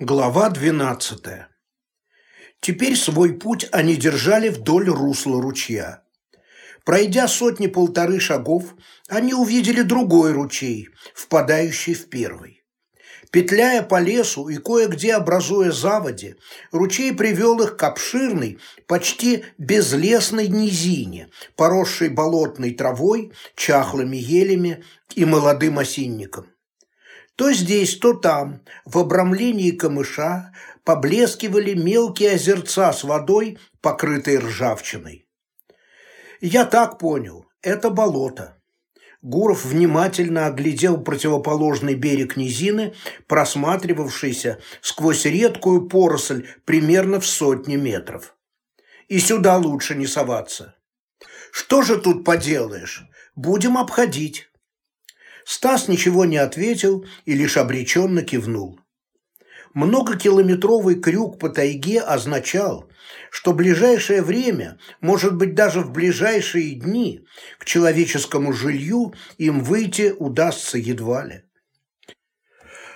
Глава 12. Теперь свой путь они держали вдоль русла ручья. Пройдя сотни-полторы шагов, они увидели другой ручей, впадающий в первый. Петляя по лесу и кое-где образуя заводи, ручей привел их к обширной, почти безлесной низине, поросшей болотной травой, чахлыми елями и молодым осинником. То здесь, то там, в обрамлении камыша, поблескивали мелкие озерца с водой, покрытой ржавчиной. Я так понял, это болото. Гуров внимательно оглядел противоположный берег низины, просматривавшийся сквозь редкую поросль примерно в сотни метров. И сюда лучше не соваться. Что же тут поделаешь? Будем обходить. Стас ничего не ответил и лишь обреченно кивнул. Многокилометровый крюк по тайге означал, что ближайшее время, может быть даже в ближайшие дни, к человеческому жилью им выйти удастся едва ли.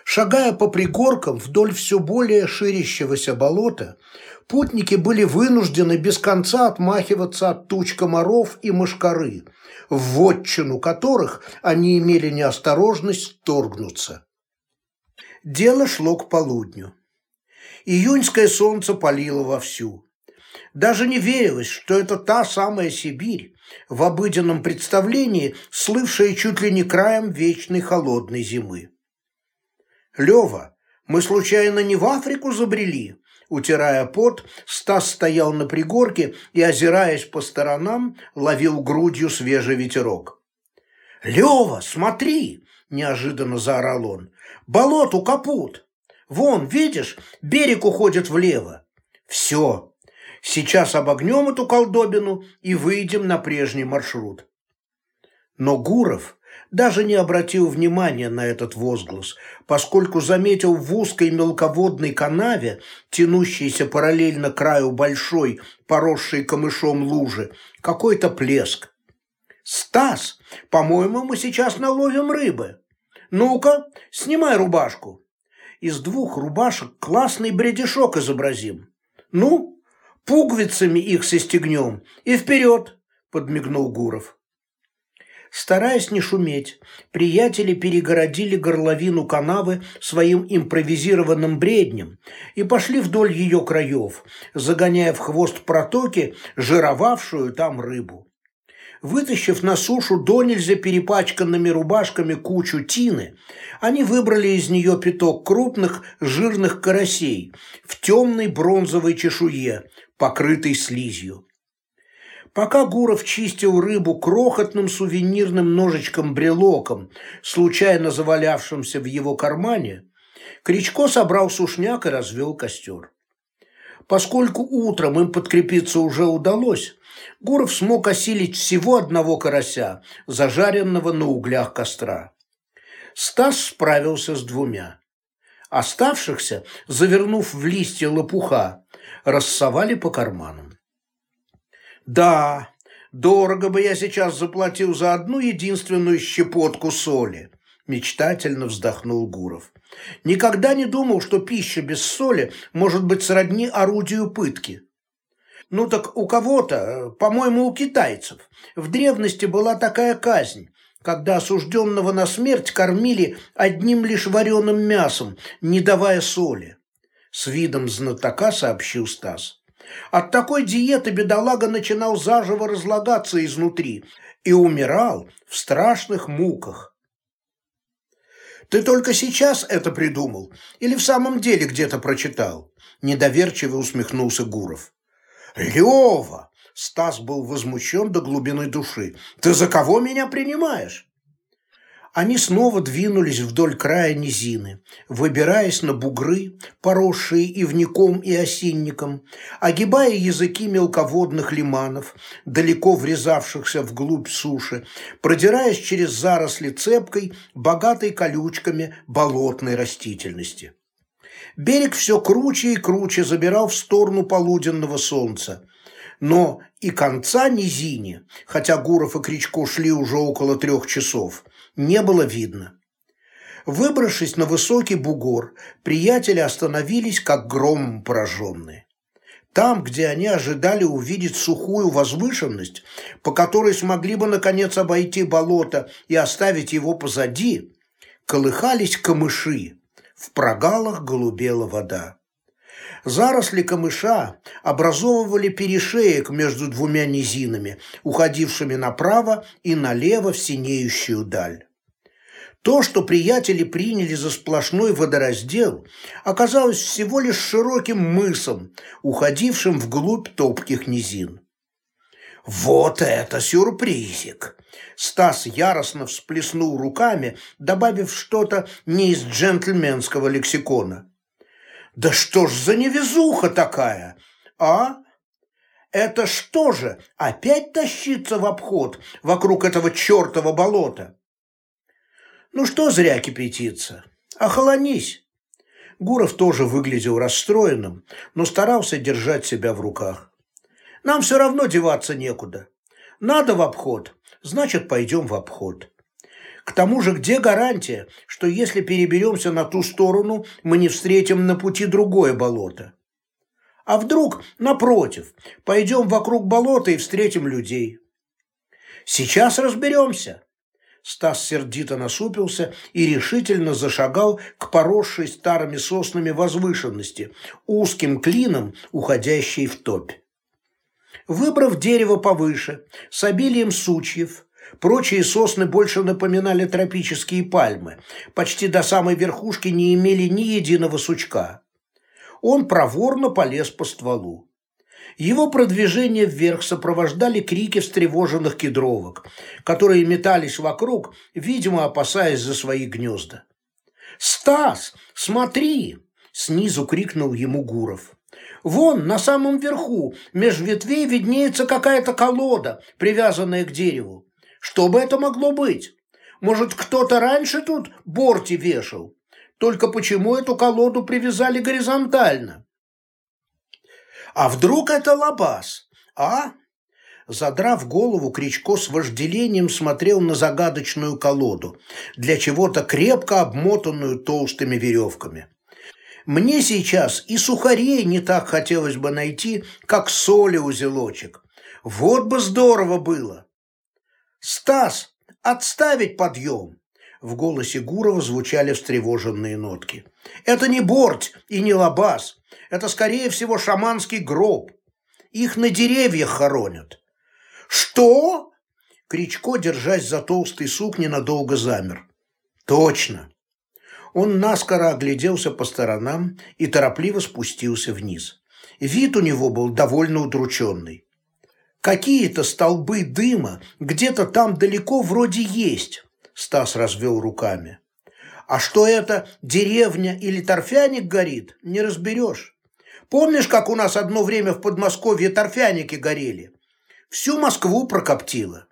Шагая по пригоркам вдоль все более ширящегося болота, путники были вынуждены без конца отмахиваться от туч комаров и мошкары, в вотчину которых они имели неосторожность вторгнуться. Дело шло к полудню. Июньское солнце палило вовсю. Даже не верилось, что это та самая Сибирь, в обыденном представлении слывшая чуть ли не краем вечной холодной зимы. «Лева, мы случайно не в Африку забрели?» Утирая пот, Стас стоял на пригорке и, озираясь по сторонам, ловил грудью свежий ветерок. «Лева, смотри!» – неожиданно заорал он. «Болоту капут! Вон, видишь, берег уходит влево. Все, сейчас обогнем эту колдобину и выйдем на прежний маршрут». Но Гуров, даже не обратил внимания на этот возглас, поскольку заметил в узкой мелководной канаве, тянущейся параллельно краю большой, поросшей камышом лужи, какой-то плеск. «Стас, по-моему, мы сейчас наловим рыбы. Ну-ка, снимай рубашку. Из двух рубашек классный бредешок изобразим. Ну, пуговицами их состегнем и вперед!» – подмигнул Гуров. Стараясь не шуметь, приятели перегородили горловину канавы своим импровизированным бреднем и пошли вдоль ее краев, загоняя в хвост протоки жировавшую там рыбу. Вытащив на сушу до нельзя перепачканными рубашками кучу тины, они выбрали из нее пяток крупных жирных карасей в темной бронзовой чешуе, покрытой слизью. Пока Гуров чистил рыбу крохотным сувенирным ножичком-брелоком, случайно завалявшимся в его кармане, Кричко собрал сушняк и развел костер. Поскольку утром им подкрепиться уже удалось, Гуров смог осилить всего одного карася, зажаренного на углях костра. Стас справился с двумя. Оставшихся, завернув в листья лопуха, рассовали по карманам. Да, дорого бы я сейчас заплатил за одну единственную щепотку соли, мечтательно вздохнул Гуров. Никогда не думал, что пища без соли может быть сродни орудию пытки. Ну так у кого-то, по-моему, у китайцев, в древности была такая казнь, когда осужденного на смерть кормили одним лишь вареным мясом, не давая соли. С видом знатока сообщил Стас. От такой диеты бедолага начинал заживо разлагаться изнутри и умирал в страшных муках. «Ты только сейчас это придумал или в самом деле где-то прочитал?» Недоверчиво усмехнулся Гуров. «Лева!» Стас был возмущен до глубины души. «Ты за кого меня принимаешь?» Они снова двинулись вдоль края низины, выбираясь на бугры, поросшие ивником и осинником, огибая языки мелководных лиманов, далеко врезавшихся вглубь суши, продираясь через заросли цепкой, богатой колючками болотной растительности. Берег все круче и круче забирал в сторону полуденного солнца, но и конца низине, хотя Гуров и Кричко шли уже около трех часов, не было видно. Выбравшись на высокий бугор, приятели остановились, как громом пораженные. Там, где они ожидали увидеть сухую возвышенность, по которой смогли бы, наконец, обойти болото и оставить его позади, колыхались камыши, в прогалах голубела вода. Заросли камыша образовывали перешеек между двумя низинами, уходившими направо и налево в синеющую даль. То, что приятели приняли за сплошной водораздел, оказалось всего лишь широким мысом, уходившим вглубь топких низин. «Вот это сюрпризик!» Стас яростно всплеснул руками, добавив что-то не из джентльменского лексикона. «Да что ж за невезуха такая, а? Это что же, опять тащиться в обход вокруг этого чертова болота?» Ну что зря кипятиться? Охолонись. Гуров тоже выглядел расстроенным, но старался держать себя в руках. Нам все равно деваться некуда. Надо в обход, значит, пойдем в обход. К тому же, где гарантия, что если переберемся на ту сторону, мы не встретим на пути другое болото? А вдруг, напротив, пойдем вокруг болота и встретим людей? Сейчас разберемся. Стас сердито насупился и решительно зашагал к поросшей старыми соснами возвышенности, узким клином, уходящей в топь. Выбрав дерево повыше, с обилием сучьев, прочие сосны больше напоминали тропические пальмы, почти до самой верхушки не имели ни единого сучка. Он проворно полез по стволу. Его продвижение вверх сопровождали крики встревоженных кедровок, которые метались вокруг, видимо, опасаясь за свои гнезда. «Стас, смотри!» – снизу крикнул ему Гуров. «Вон, на самом верху, меж ветвей виднеется какая-то колода, привязанная к дереву. Что бы это могло быть? Может, кто-то раньше тут борти вешал? Только почему эту колоду привязали горизонтально?» А вдруг это лабаз, а? Задрав голову, Кричко с вожделением смотрел на загадочную колоду, для чего-то крепко обмотанную толстыми веревками. Мне сейчас и сухарей не так хотелось бы найти, как соли узелочек. Вот бы здорово было. Стас, отставить подъем. В голосе Гурова звучали встревоженные нотки. Это не борть и не лабаз. Это, скорее всего, шаманский гроб. Их на деревьях хоронят. Что? Кричко, держась за толстый сук, ненадолго замер. Точно. Он наскоро огляделся по сторонам и торопливо спустился вниз. Вид у него был довольно удрученный. Какие-то столбы дыма где-то там далеко вроде есть, Стас развел руками. А что это, деревня или торфяник горит, не разберешь. Помнишь, как у нас одно время в Подмосковье торфяники горели? Всю Москву прокоптило.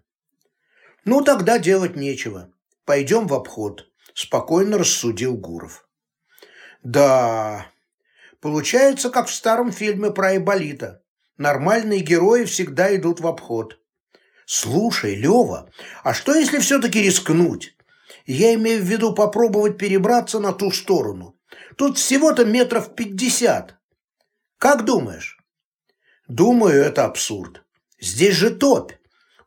Ну, тогда делать нечего. Пойдем в обход, спокойно рассудил Гуров. Да, получается, как в старом фильме про Айболита. Нормальные герои всегда идут в обход. Слушай, Лева, а что если все-таки рискнуть? Я имею в виду попробовать перебраться на ту сторону. Тут всего-то метров пятьдесят. Как думаешь? Думаю, это абсурд. Здесь же топь.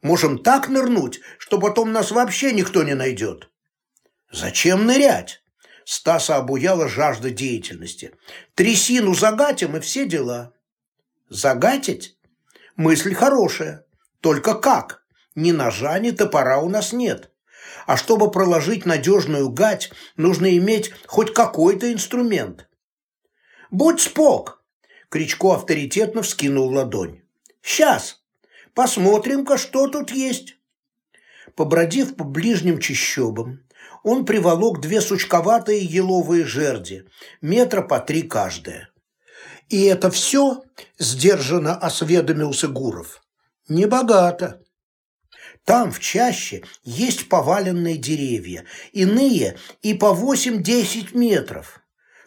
Можем так нырнуть, что потом нас вообще никто не найдет. Зачем нырять? Стаса обуяла жажда деятельности. Трясину загатим и все дела. Загатить? Мысль хорошая. Только как? Ни ножа, ни топора у нас нет. А чтобы проложить надежную гать, нужно иметь хоть какой-то инструмент. Будь спок, Кричко авторитетно вскинул ладонь. «Сейчас! Посмотрим-ка, что тут есть!» Побродив по ближним чащобам, он приволок две сучковатые еловые жерди, метра по три каждая. «И это все?» – сдержанно осведомился Гуров. «Небогато. Там, в чаще, есть поваленные деревья, иные и по восемь-десять метров.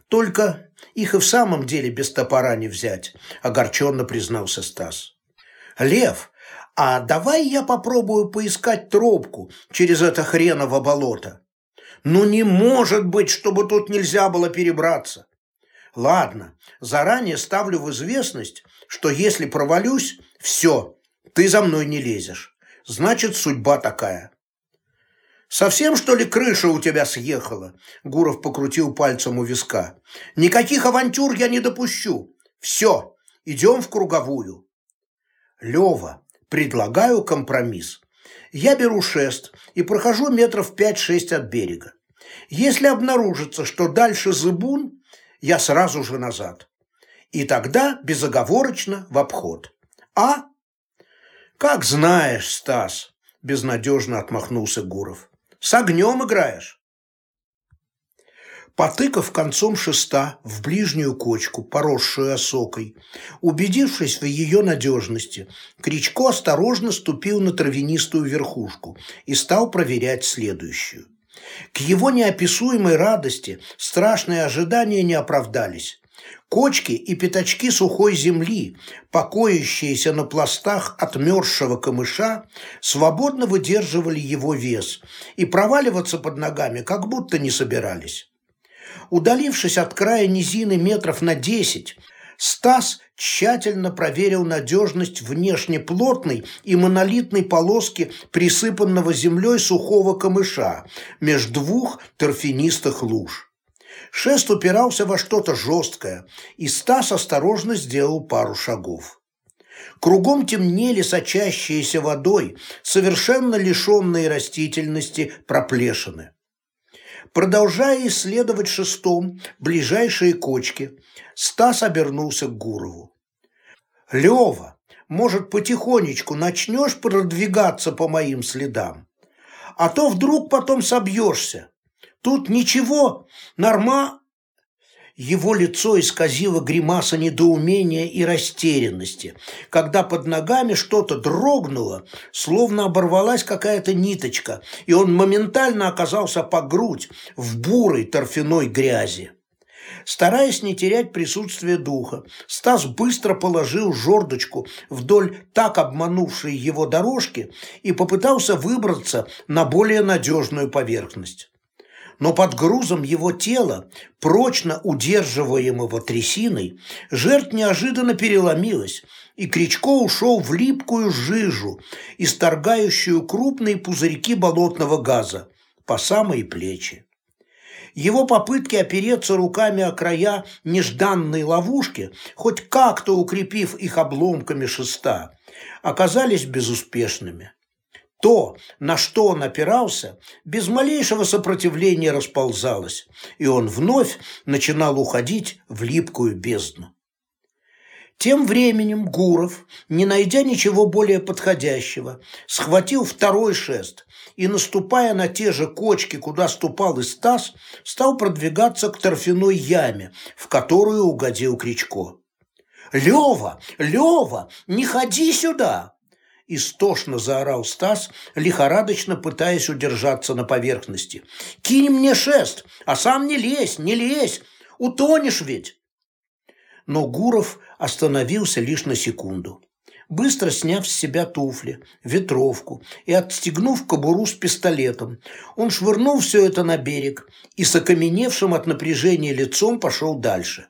Только их и в самом деле без топора не взять, огорченно признался Стас. Лев, а давай я попробую поискать тропку через это хреново болото. Ну не может быть, чтобы тут нельзя было перебраться. Ладно, заранее ставлю в известность, что если провалюсь, все, ты за мной не лезешь. Значит, судьба такая. «Совсем, что ли, крыша у тебя съехала?» Гуров покрутил пальцем у виска. «Никаких авантюр я не допущу. Все, идем в круговую». «Лева, предлагаю компромисс. Я беру шест и прохожу метров пять-шесть от берега. Если обнаружится, что дальше зыбун, я сразу же назад. И тогда безоговорочно в обход. А? Как знаешь, Стас, безнадежно отмахнулся Гуров. С огнем играешь. Потыкав концом шеста в ближнюю кочку, поросшую осокой, убедившись в ее надежности, Кричко осторожно ступил на травянистую верхушку и стал проверять следующую. К его неописуемой радости страшные ожидания не оправдались. Кочки и пятачки сухой земли, покоящиеся на пластах отмерзшего камыша, свободно выдерживали его вес и проваливаться под ногами как будто не собирались. Удалившись от края низины метров на десять, Стас тщательно проверил надежность внешне плотной и монолитной полоски присыпанного землей сухого камыша между двух торфянистых луж. Шест упирался во что-то жесткое, и Стас осторожно сделал пару шагов. Кругом темнели сочащиеся водой, совершенно лишенные растительности проплешины. Продолжая исследовать шестом ближайшие кочки, Стас обернулся к Гурову. «Лева, может, потихонечку начнешь продвигаться по моим следам? А то вдруг потом собьешься. Тут ничего, норма...» Его лицо исказило гримаса недоумения и растерянности, когда под ногами что-то дрогнуло, словно оборвалась какая-то ниточка, и он моментально оказался по грудь в бурой торфяной грязи. Стараясь не терять присутствие духа, Стас быстро положил жердочку вдоль так обманувшей его дорожки и попытался выбраться на более надежную поверхность но под грузом его тела, прочно удерживаемого трясиной, жертв неожиданно переломилась, и Кричко ушел в липкую жижу, исторгающую крупные пузырьки болотного газа по самые плечи. Его попытки опереться руками о края нежданной ловушки, хоть как-то укрепив их обломками шеста, оказались безуспешными. То, на что он опирался, без малейшего сопротивления расползалось, и он вновь начинал уходить в липкую бездну. Тем временем Гуров, не найдя ничего более подходящего, схватил второй шест и, наступая на те же кочки, куда ступал и Стас, стал продвигаться к торфяной яме, в которую угодил Кричко. «Лева! Лева! Не ходи сюда!» Истошно заорал Стас, лихорадочно пытаясь удержаться на поверхности. «Кинь мне шест, а сам не лезь, не лезь! Утонешь ведь!» Но Гуров остановился лишь на секунду. Быстро сняв с себя туфли, ветровку и отстегнув кобуру с пистолетом, он швырнул все это на берег и с окаменевшим от напряжения лицом пошел дальше.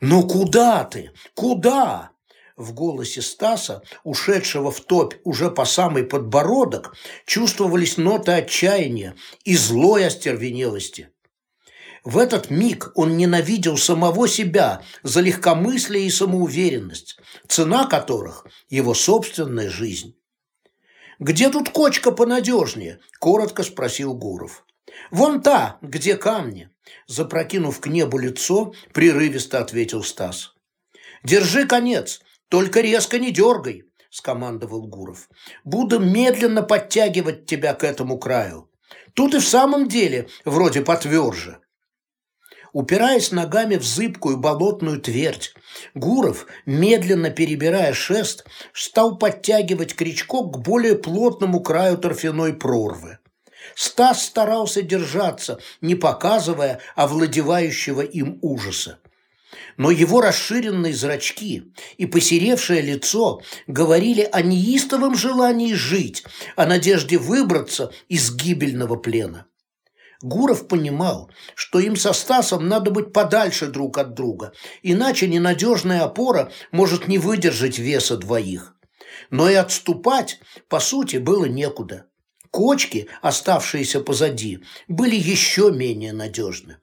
«Ну куда ты? Куда?» В голосе Стаса, ушедшего в топь уже по самый подбородок, чувствовались ноты отчаяния и злой остервенелости. В этот миг он ненавидел самого себя за легкомыслие и самоуверенность, цена которых – его собственная жизнь. «Где тут кочка понадежнее?» – коротко спросил Гуров. «Вон та, где камни», – запрокинув к небу лицо, прерывисто ответил Стас. «Держи конец, только резко не дергай, скомандовал Гуров. Буду медленно подтягивать тебя к этому краю. Тут и в самом деле вроде потверже. Упираясь ногами в зыбкую болотную твердь, Гуров, медленно перебирая шест, стал подтягивать крючкок к более плотному краю торфяной прорвы. Стас старался держаться, не показывая овладевающего им ужаса но его расширенные зрачки и посеревшее лицо говорили о неистовом желании жить, о надежде выбраться из гибельного плена. Гуров понимал, что им со Стасом надо быть подальше друг от друга, иначе ненадежная опора может не выдержать веса двоих. Но и отступать, по сути, было некуда. Кочки, оставшиеся позади, были еще менее надежны.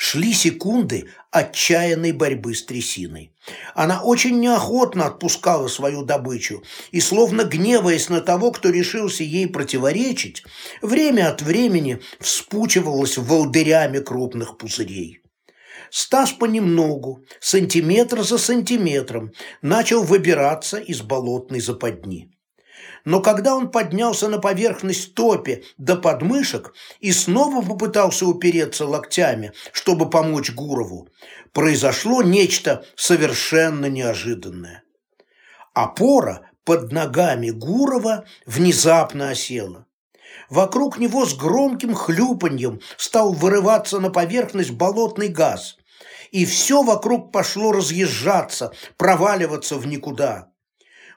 Шли секунды отчаянной борьбы с трясиной. Она очень неохотно отпускала свою добычу и, словно гневаясь на того, кто решился ей противоречить, время от времени вспучивалась волдырями крупных пузырей. Стас понемногу, сантиметр за сантиметром, начал выбираться из болотной западни но когда он поднялся на поверхность топи до подмышек и снова попытался упереться локтями, чтобы помочь Гурову, произошло нечто совершенно неожиданное. Опора под ногами Гурова внезапно осела. Вокруг него с громким хлюпаньем стал вырываться на поверхность болотный газ, и все вокруг пошло разъезжаться, проваливаться в никуда.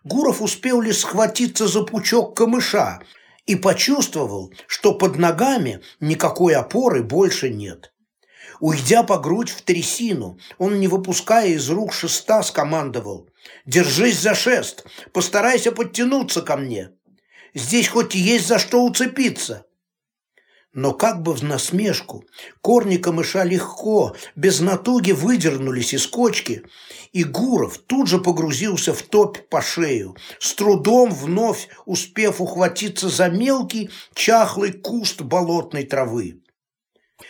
Гуров успел лишь схватиться за пучок камыша и почувствовал, что под ногами никакой опоры больше нет. Уйдя по грудь в трясину, он, не выпуская из рук шеста, скомандовал «Держись за шест, постарайся подтянуться ко мне. Здесь хоть есть за что уцепиться». Но как бы в насмешку, корни камыша легко, без натуги выдернулись из кочки, и Гуров тут же погрузился в топь по шею, с трудом вновь успев ухватиться за мелкий, чахлый куст болотной травы.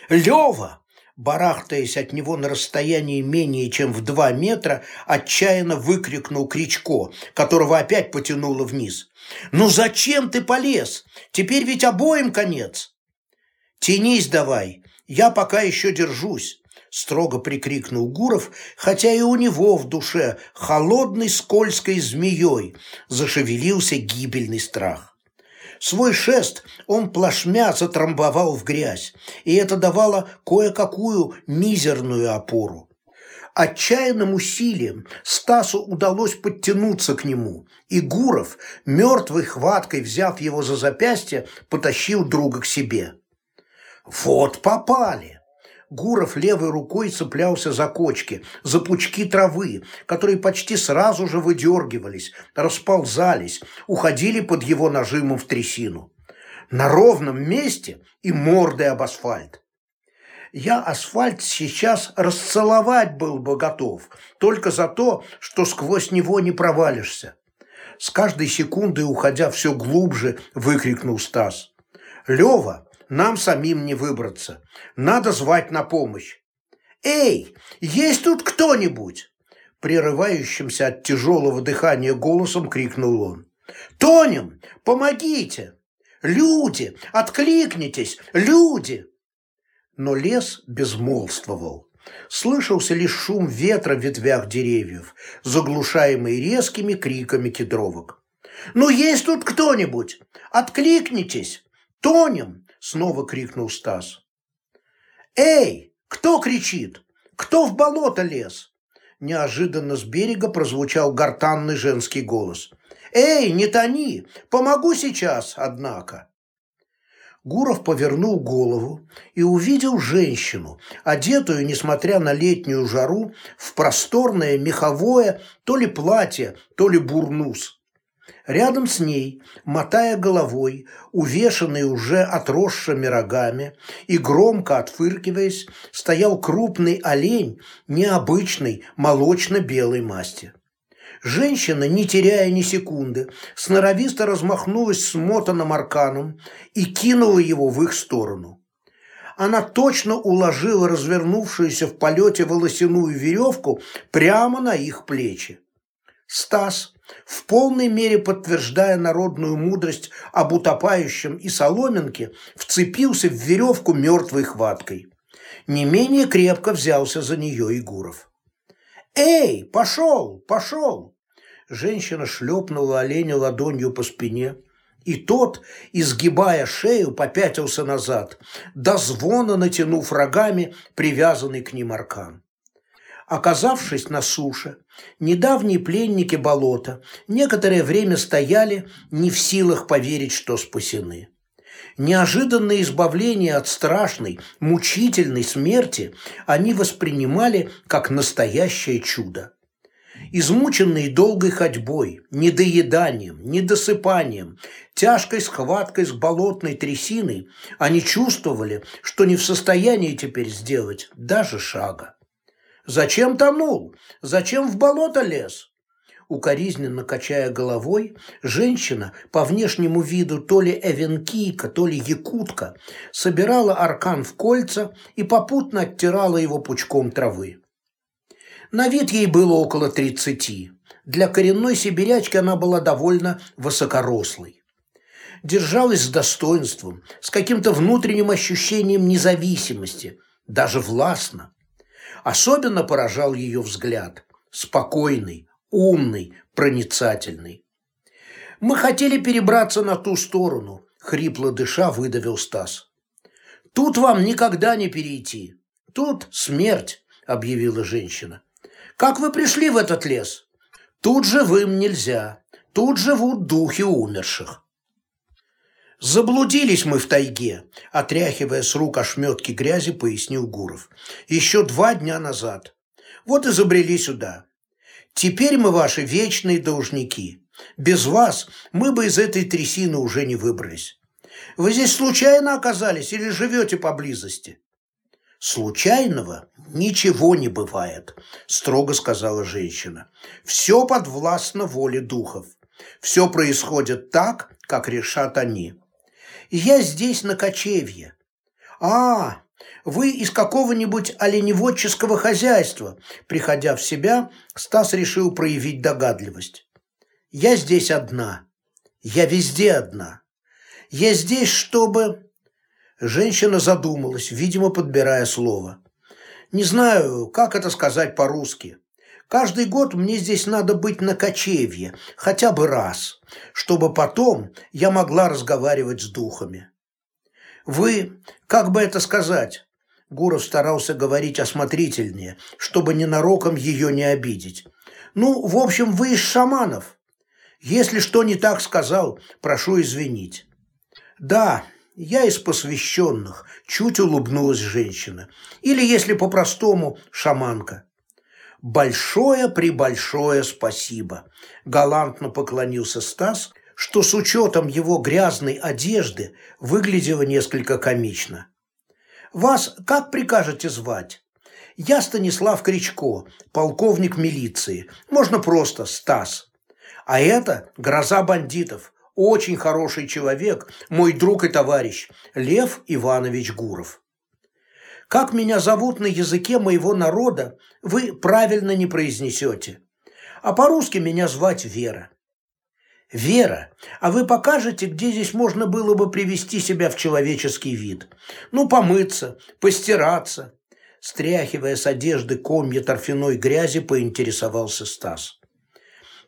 «Лева!» барахтаясь от него на расстоянии менее чем в два метра, отчаянно выкрикнул Кричко, которого опять потянуло вниз. «Ну зачем ты полез? Теперь ведь обоим конец!» «Тянись давай, я пока еще держусь», – строго прикрикнул Гуров, хотя и у него в душе холодной скользкой змеей зашевелился гибельный страх. Свой шест он плашмя затрамбовал в грязь, и это давало кое-какую мизерную опору. Отчаянным усилием Стасу удалось подтянуться к нему, и Гуров, мертвой хваткой взяв его за запястье, потащил друга к себе. Вот попали! Гуров левой рукой цеплялся за кочки, за пучки травы, которые почти сразу же выдергивались, расползались, уходили под его нажимом в трясину. На ровном месте и мордой об асфальт. Я асфальт сейчас расцеловать был бы готов, только за то, что сквозь него не провалишься. С каждой секундой, уходя все глубже, выкрикнул Стас. «Лева, нам самим не выбраться. Надо звать на помощь. «Эй, есть тут кто-нибудь?» Прерывающимся от тяжелого дыхания голосом крикнул он. «Тонем, помогите! Люди, откликнитесь, люди!» Но лес безмолвствовал. Слышался лишь шум ветра в ветвях деревьев, заглушаемый резкими криками кедровок. «Ну есть тут кто-нибудь? Откликнитесь! Тонем! Снова крикнул Стас. «Эй, кто кричит? Кто в болото лез?» Неожиданно с берега прозвучал гортанный женский голос. «Эй, не тони! Помогу сейчас, однако!» Гуров повернул голову и увидел женщину, одетую, несмотря на летнюю жару, в просторное меховое то ли платье, то ли бурнус. Рядом с ней, мотая головой, увешанный уже отросшими рогами и громко отфыркиваясь, стоял крупный олень необычной молочно-белой масти. Женщина, не теряя ни секунды, сноровисто размахнулась смотанным арканом и кинула его в их сторону. Она точно уложила развернувшуюся в полете волосяную веревку прямо на их плечи. Стас, в полной мере подтверждая народную мудрость об утопающем и соломинке, вцепился в веревку мертвой хваткой. Не менее крепко взялся за нее Егоров. «Эй, пошел, пошел!» Женщина шлепнула оленя ладонью по спине, и тот, изгибая шею, попятился назад, до звона натянув рогами привязанный к ним аркан. Оказавшись на суше, недавние пленники болота некоторое время стояли, не в силах поверить, что спасены. Неожиданное избавление от страшной, мучительной смерти они воспринимали как настоящее чудо. Измученные долгой ходьбой, недоеданием, недосыпанием, тяжкой схваткой с болотной трясиной, они чувствовали, что не в состоянии теперь сделать даже шага. «Зачем тонул? Зачем в болото лез?» Укоризненно качая головой, женщина, по внешнему виду то ли эвенкийка, то ли якутка, собирала аркан в кольца и попутно оттирала его пучком травы. На вид ей было около тридцати. Для коренной сибирячки она была довольно высокорослой. Держалась с достоинством, с каким-то внутренним ощущением независимости, даже властно. Особенно поражал ее взгляд, спокойный, умный, проницательный. «Мы хотели перебраться на ту сторону», — хрипло дыша выдавил Стас. «Тут вам никогда не перейти. Тут смерть», — объявила женщина. «Как вы пришли в этот лес? Тут живым нельзя. Тут живут духи умерших». «Заблудились мы в тайге», – отряхивая с рук ошметки грязи, пояснил Гуров. «Еще два дня назад. Вот и забрели сюда. Теперь мы ваши вечные должники. Без вас мы бы из этой трясины уже не выбрались. Вы здесь случайно оказались или живете поблизости?» «Случайного ничего не бывает», – строго сказала женщина. «Все подвластно воле духов. Все происходит так, как решат они. Я здесь на кочевье. А, вы из какого-нибудь оленеводческого хозяйства. Приходя в себя, Стас решил проявить догадливость. Я здесь одна. Я везде одна. Я здесь, чтобы... Женщина задумалась, видимо, подбирая слово. Не знаю, как это сказать по-русски. Каждый год мне здесь надо быть на кочевье, хотя бы раз, чтобы потом я могла разговаривать с духами. Вы, как бы это сказать, Гуров старался говорить осмотрительнее, чтобы ненароком ее не обидеть. «Ну, в общем, вы из шаманов. Если что не так сказал, прошу извинить». «Да, я из посвященных», – чуть улыбнулась женщина. «Или, если по-простому, шаманка». «Большое-пребольшое спасибо», – галантно поклонился Стас, что с учетом его грязной одежды выглядело несколько комично. Вас как прикажете звать? Я Станислав Кричко, полковник милиции. Можно просто Стас. А это гроза бандитов. Очень хороший человек, мой друг и товарищ, Лев Иванович Гуров. Как меня зовут на языке моего народа, вы правильно не произнесете. А по-русски меня звать Вера. «Вера, а вы покажете, где здесь можно было бы привести себя в человеческий вид? Ну, помыться, постираться?» Стряхивая с одежды комья торфяной грязи, поинтересовался Стас.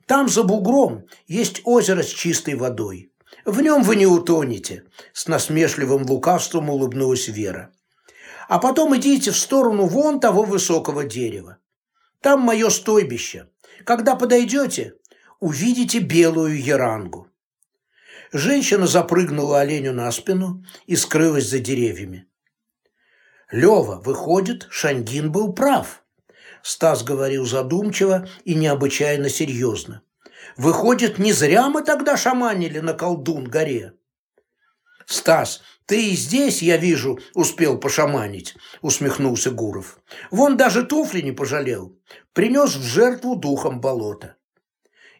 «Там за бугром есть озеро с чистой водой. В нем вы не утонете», – с насмешливым лукавством улыбнулась Вера. «А потом идите в сторону вон того высокого дерева. Там мое стойбище. Когда подойдете, увидите белую ярангу. Женщина запрыгнула оленю на спину и скрылась за деревьями. Лева, выходит, Шангин был прав. Стас говорил задумчиво и необычайно серьезно. Выходит, не зря мы тогда шаманили на колдун-горе. Стас, ты и здесь, я вижу, успел пошаманить, усмехнулся Гуров. Вон даже туфли не пожалел. Принес в жертву духом болота.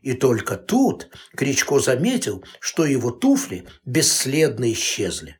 И только тут Кричко заметил, что его туфли бесследно исчезли.